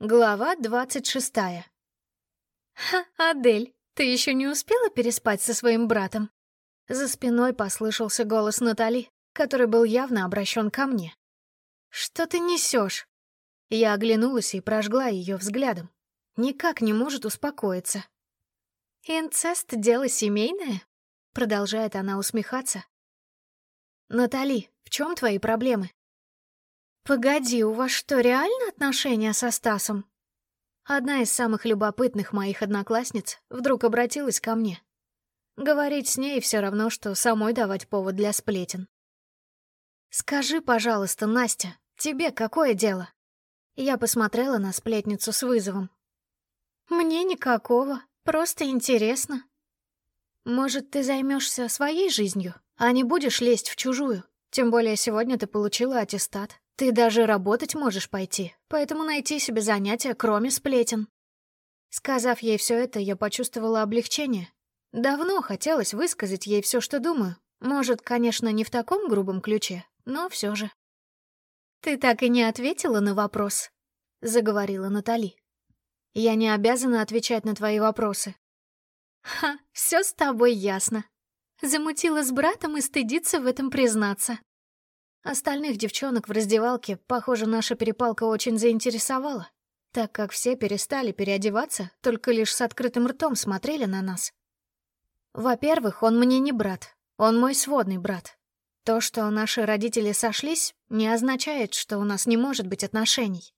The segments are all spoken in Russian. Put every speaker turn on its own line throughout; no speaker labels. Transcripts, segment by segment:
Глава двадцать шестая. «Ха, Адель, ты еще не успела переспать со своим братом?» За спиной послышался голос Натали, который был явно обращен ко мне. «Что ты несешь?» Я оглянулась и прожгла ее взглядом. Никак не может успокоиться. «Инцест — дело семейное?» Продолжает она усмехаться. «Натали, в чем твои проблемы?» «Погоди, у вас что, реально отношения со Стасом?» Одна из самых любопытных моих одноклассниц вдруг обратилась ко мне. Говорить с ней все равно, что самой давать повод для сплетен. «Скажи, пожалуйста, Настя, тебе какое дело?» Я посмотрела на сплетницу с вызовом. «Мне никакого, просто интересно. Может, ты займешься своей жизнью, а не будешь лезть в чужую? Тем более сегодня ты получила аттестат. Ты даже работать можешь пойти, поэтому найти себе занятие, кроме сплетен. Сказав ей все это, я почувствовала облегчение. Давно хотелось высказать ей все, что думаю. Может, конечно, не в таком грубом ключе, но все же. «Ты так и не ответила на вопрос», — заговорила Натали. «Я не обязана отвечать на твои вопросы». «Ха, все с тобой ясно. Замутила с братом и стыдится в этом признаться. Остальных девчонок в раздевалке, похоже, наша перепалка очень заинтересовала, так как все перестали переодеваться, только лишь с открытым ртом смотрели на нас. Во-первых, он мне не брат, он мой сводный брат. То, что наши родители сошлись, не означает, что у нас не может быть отношений.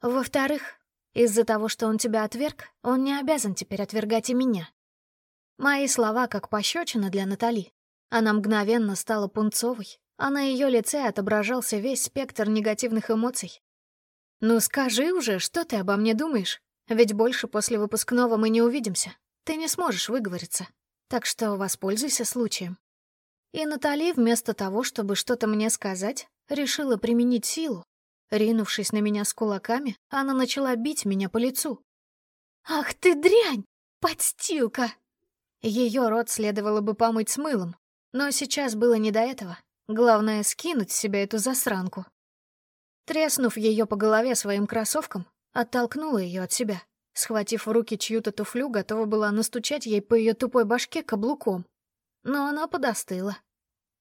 Во-вторых, из-за того, что он тебя отверг, он не обязан теперь отвергать и меня. Мои слова как пощечина для Натали. Она мгновенно стала пунцовой, а на ее лице отображался весь спектр негативных эмоций. «Ну скажи уже, что ты обо мне думаешь? Ведь больше после выпускного мы не увидимся. Ты не сможешь выговориться. Так что воспользуйся случаем». И Натали, вместо того, чтобы что-то мне сказать, решила применить силу. Ринувшись на меня с кулаками, она начала бить меня по лицу. «Ах ты дрянь! Подстилка!» Ее рот следовало бы помыть с мылом, но сейчас было не до этого. Главное — скинуть с себя эту засранку. Треснув ее по голове своим кроссовком, оттолкнула ее от себя. Схватив в руки чью-то туфлю, готова была настучать ей по ее тупой башке каблуком. Но она подостыла.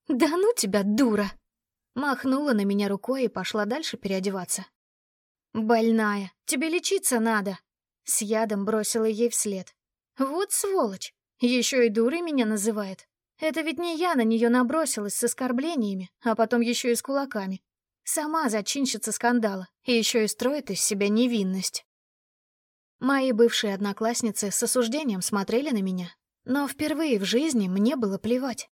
«Да ну тебя, дура!» Махнула на меня рукой и пошла дальше переодеваться. «Больная, тебе лечиться надо!» С ядом бросила ей вслед. «Вот сволочь! Еще и дурой меня называет!» Это ведь не я на нее набросилась с оскорблениями, а потом еще и с кулаками. Сама зачинщица скандала, и еще и строит из себя невинность. Мои бывшие одноклассницы с осуждением смотрели на меня, но впервые в жизни мне было плевать.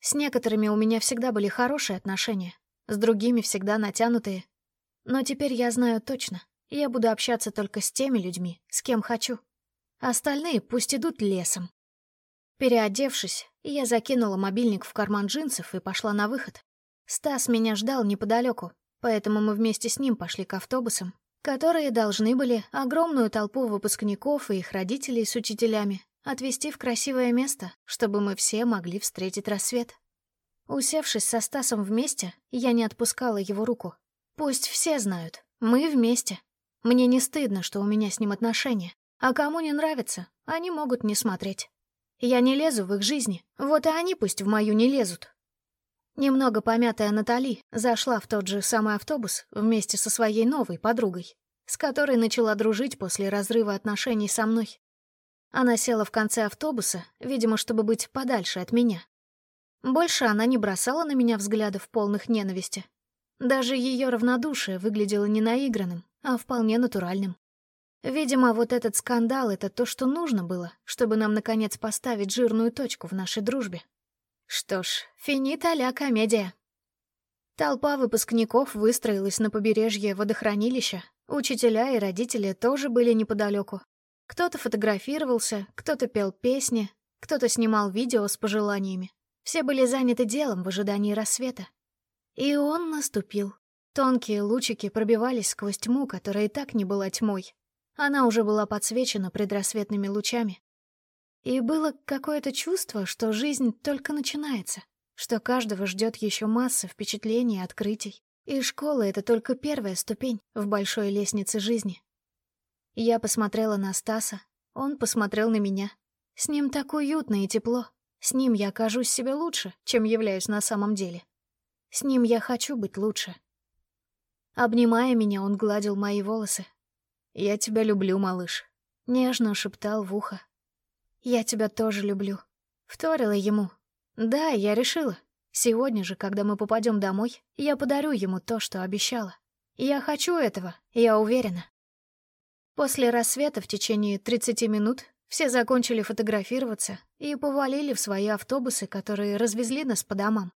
С некоторыми у меня всегда были хорошие отношения, с другими всегда натянутые. Но теперь я знаю точно, я буду общаться только с теми людьми, с кем хочу. Остальные пусть идут лесом. Переодевшись, я закинула мобильник в карман джинсов и пошла на выход. Стас меня ждал неподалеку, поэтому мы вместе с ним пошли к автобусам, которые должны были огромную толпу выпускников и их родителей с учителями отвезти в красивое место, чтобы мы все могли встретить рассвет. Усевшись со Стасом вместе, я не отпускала его руку. Пусть все знают, мы вместе. Мне не стыдно, что у меня с ним отношения. А кому не нравится, они могут не смотреть. Я не лезу в их жизни, вот и они пусть в мою не лезут. Немного помятая Натали зашла в тот же самый автобус вместе со своей новой подругой, с которой начала дружить после разрыва отношений со мной. Она села в конце автобуса, видимо, чтобы быть подальше от меня. Больше она не бросала на меня взглядов полных ненависти. Даже ее равнодушие выглядело не наигранным, а вполне натуральным. Видимо, вот этот скандал — это то, что нужно было, чтобы нам, наконец, поставить жирную точку в нашей дружбе. Что ж, финита ля комедия. Толпа выпускников выстроилась на побережье водохранилища. Учителя и родители тоже были неподалеку. Кто-то фотографировался, кто-то пел песни, кто-то снимал видео с пожеланиями. Все были заняты делом в ожидании рассвета. И он наступил. Тонкие лучики пробивались сквозь тьму, которая и так не была тьмой. Она уже была подсвечена предрассветными лучами. И было какое-то чувство, что жизнь только начинается, что каждого ждет еще масса впечатлений и открытий. И школа — это только первая ступень в большой лестнице жизни. Я посмотрела на Стаса, он посмотрел на меня. С ним так уютно и тепло. С ним я кажусь себе лучше, чем являюсь на самом деле. С ним я хочу быть лучше. Обнимая меня, он гладил мои волосы. «Я тебя люблю, малыш», — нежно шептал в ухо. «Я тебя тоже люблю», — вторила ему. «Да, я решила. Сегодня же, когда мы попадем домой, я подарю ему то, что обещала. Я хочу этого, я уверена». После рассвета в течение 30 минут все закончили фотографироваться и повалили в свои автобусы, которые развезли нас по домам.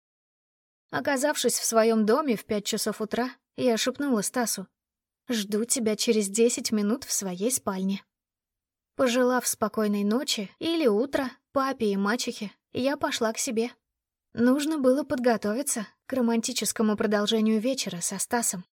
Оказавшись в своем доме в пять часов утра, я шепнула Стасу. «Жду тебя через десять минут в своей спальне». Пожелав спокойной ночи или утра папе и мачехе, я пошла к себе. Нужно было подготовиться к романтическому продолжению вечера со Стасом.